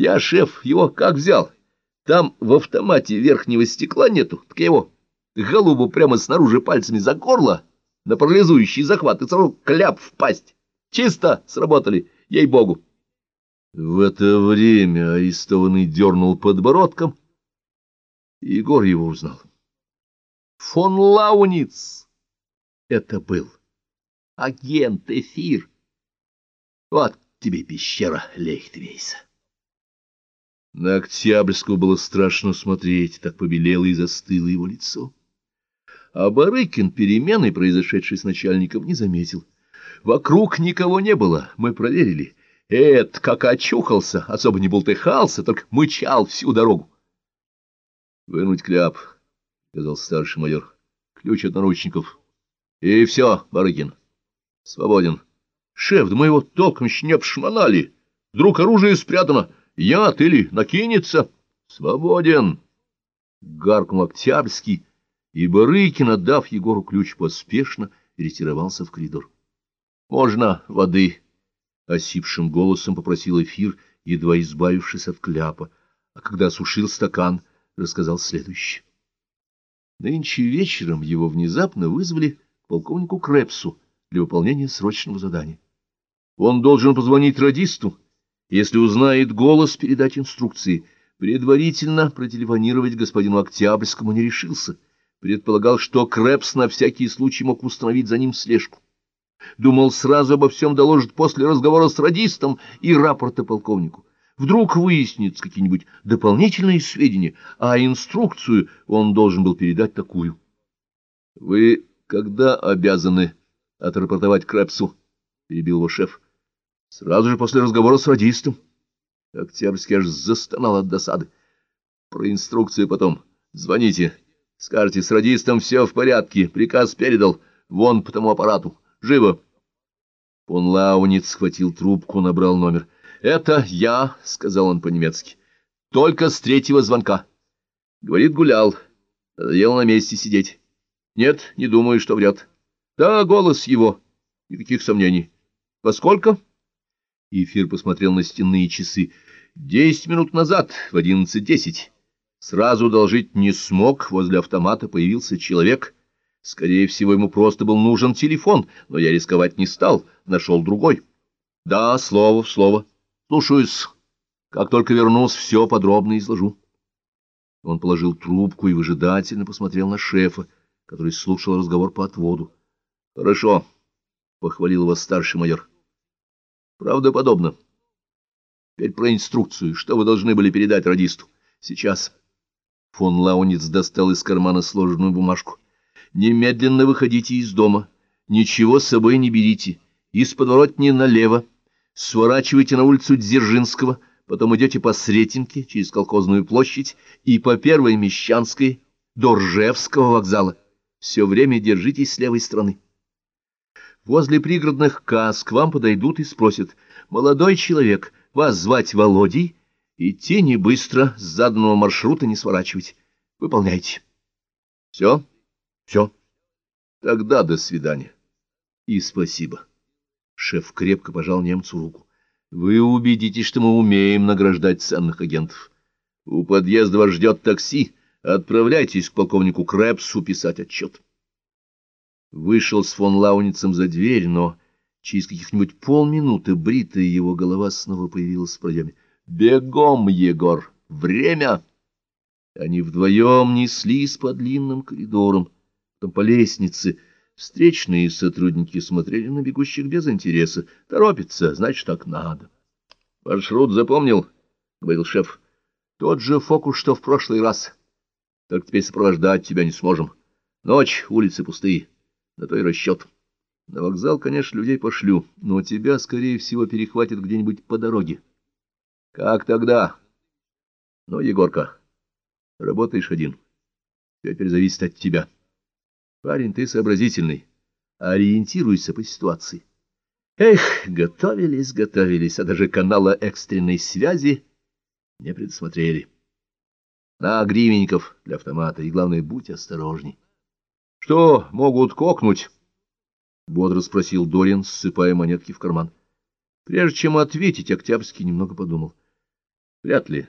Я, шеф, его как взял? Там в автомате верхнего стекла нету, так его голубу прямо снаружи пальцами за горло, на парализующий захват, и сразу кляп в пасть. Чисто сработали, ей-богу. В это время арестованный дернул подбородком, Егор его узнал. Фон Лауниц это был агент Эфир. Вот тебе пещера Лейхтвейса. На Октябрьского было страшно смотреть, так побелело и застыло его лицо. А Барыкин перемены, произошедшей с начальником, не заметил. Вокруг никого не было, мы проверили. Эд, как очухался, особо не болтыхался, только мычал всю дорогу. — Вынуть кляп, — сказал старший майор. — Ключ от наручников. — И все, Барыкин. Свободен. — Шеф, да мы его толком еще не обшмонали. Вдруг оружие спрятано. Яд или накинется. — Свободен. Гаркнул Октябрьский, и Барыкин, отдав Егору ключ, поспешно ретировался в коридор. — Можно воды? — осипшим голосом попросил эфир, едва избавившись от кляпа, а когда осушил стакан, рассказал следующее. Нынче вечером его внезапно вызвали полковнику Крепсу для выполнения срочного задания. Он должен позвонить радисту, если узнает голос, передать инструкции. Предварительно протелефонировать господину Октябрьскому не решился. Предполагал, что Крепс на всякий случай мог установить за ним слежку. Думал, сразу обо всем доложит после разговора с радистом и рапорта полковнику. Вдруг выяснится какие-нибудь дополнительные сведения, а инструкцию он должен был передать такую. — Вы когда обязаны отрапортовать Крепсу? — перебил его шеф. — Сразу же после разговора с радистом. Октябрьский аж застонал от досады. — Про инструкцию потом. Звоните. Скажите, с радистом все в порядке. Приказ передал. Вон по тому аппарату. Живо. Фон Лауниц схватил трубку, набрал номер. — Это я, — сказал он по-немецки. — Только с третьего звонка. Говорит, гулял. Надоело на месте сидеть. Нет, не думаю, что врет. Да, голос его. Никаких сомнений. Во сколько? Эфир посмотрел на стенные часы. Десять минут назад, в одиннадцать десять. Сразу должить не смог, возле автомата появился человек. Скорее всего, ему просто был нужен телефон, но я рисковать не стал, нашел другой. Да, слово в слово. Слушаюсь. Как только вернусь, все подробно изложу. Он положил трубку и выжидательно посмотрел на шефа, который слушал разговор по отводу. — Хорошо, — похвалил его старший майор. — Правдоподобно. Теперь про инструкцию. Что вы должны были передать радисту? Сейчас. Фон Лауниц достал из кармана сложенную бумажку. — Немедленно выходите из дома. Ничего с собой не берите. Из подворотни налево. Сворачивайте на улицу Дзержинского, потом идете по Сретенке через колхозную площадь и по Первой Мещанской до Ржевского вокзала. Все время держитесь с левой стороны. Возле пригородных касс к вам подойдут и спросят, «Молодой человек, вас звать Володей?» Идти не быстро, с заданного маршрута не сворачивать. Выполняйте. Все? Все. Тогда до свидания. И спасибо. Шеф крепко пожал немцу руку. Вы убедитесь, что мы умеем награждать ценных агентов. У подъезда вас ждет такси. Отправляйтесь к полковнику Крэпсу писать отчет. Вышел с фон Лауницем за дверь, но через каких-нибудь полминуты бритая его голова снова появилась в проеме. «Бегом, Егор! Время!» Они вдвоем неслись по длинным коридорам, потом по лестнице, Встречные сотрудники смотрели на бегущих без интереса. Торопится, значит, так надо. — Маршрут запомнил? — говорил шеф. — Тот же фокус, что в прошлый раз. Только теперь сопровождать тебя не сможем. Ночь, улицы пустые. На то и расчет. На вокзал, конечно, людей пошлю, но тебя, скорее всего, перехватят где-нибудь по дороге. — Как тогда? — Ну, Егорка, работаешь один. Теперь зависит от тебя. — Парень, ты сообразительный. Ориентируйся по ситуации. Эх, готовились, готовились, а даже канала экстренной связи не предусмотрели. На гривенников для автомата, и, главное, будь осторожней. — Что, могут кокнуть? — бодро спросил Дорин, ссыпая монетки в карман. Прежде чем ответить, Октябрьский немного подумал. — Вряд ли.